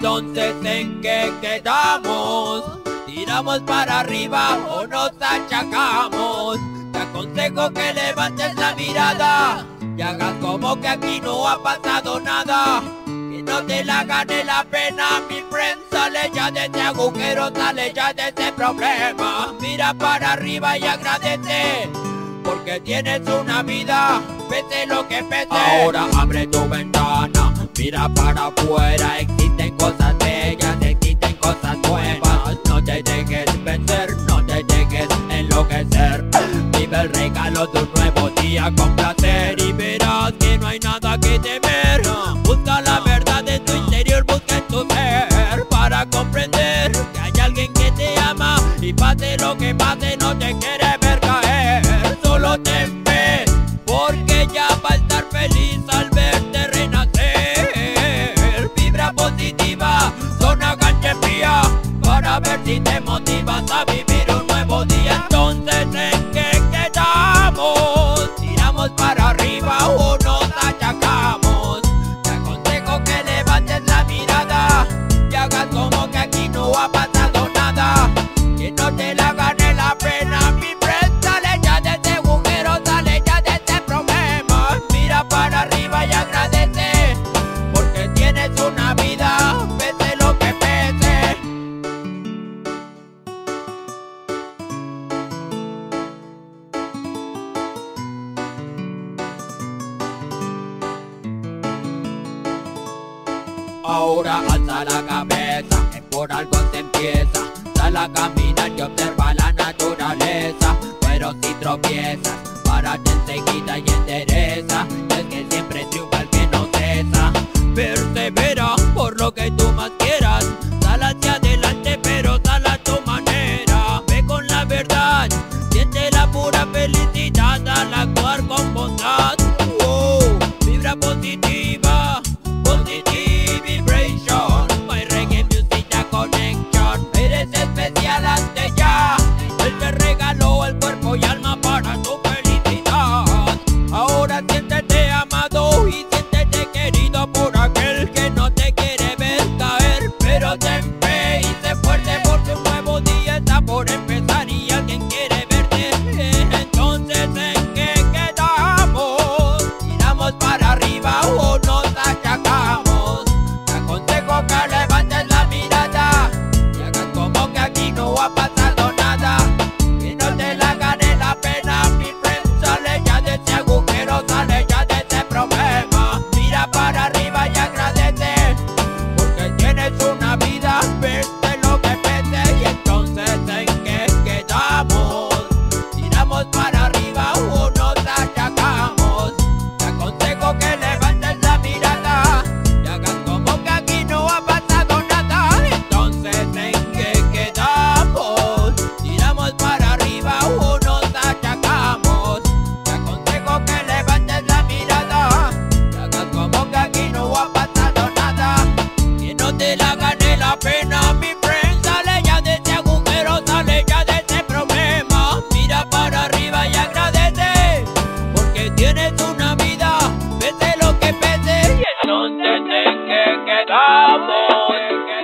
Entonces, ¿en qué quedamos? ¿Tiramos para arriba o nos achacamos? Te aconsejo que levantes la mirada y hagas como que aquí no ha pasado nada. Que no te la gane la pena, mi friend. Sale ya de este agujero, sale ya de este problema. Mira para arriba y agradece. Porque tienes una vida, pese lo que pese Ahora abre tu ventana, mira para afuera Existen cosas El regalo de un nuevo día con placer Y verás que no hay nada que temer. Busca la verdad en tu interior, busca en tu ser Para comprender que hay alguien que te ama Y pase lo que pase, no te quiere ver caer. Solo ten fe, porque ya va a estar feliz al verte renacer. Vibra positiva, zona ganchepía Para ver si te motivas a Ahora alza la cabeza, es por algo te empieza. Sal a caminar y observa la naturaleza. Pero si tropiezas, párate enseguida y endereza. Es que siempre triunfa el que no cesa. Persevera por lo que tú más quieras. Sal hacia adelante, pero sal a tu manera. Ve con la verdad, siente la pura felicidad al actuar con. Come on.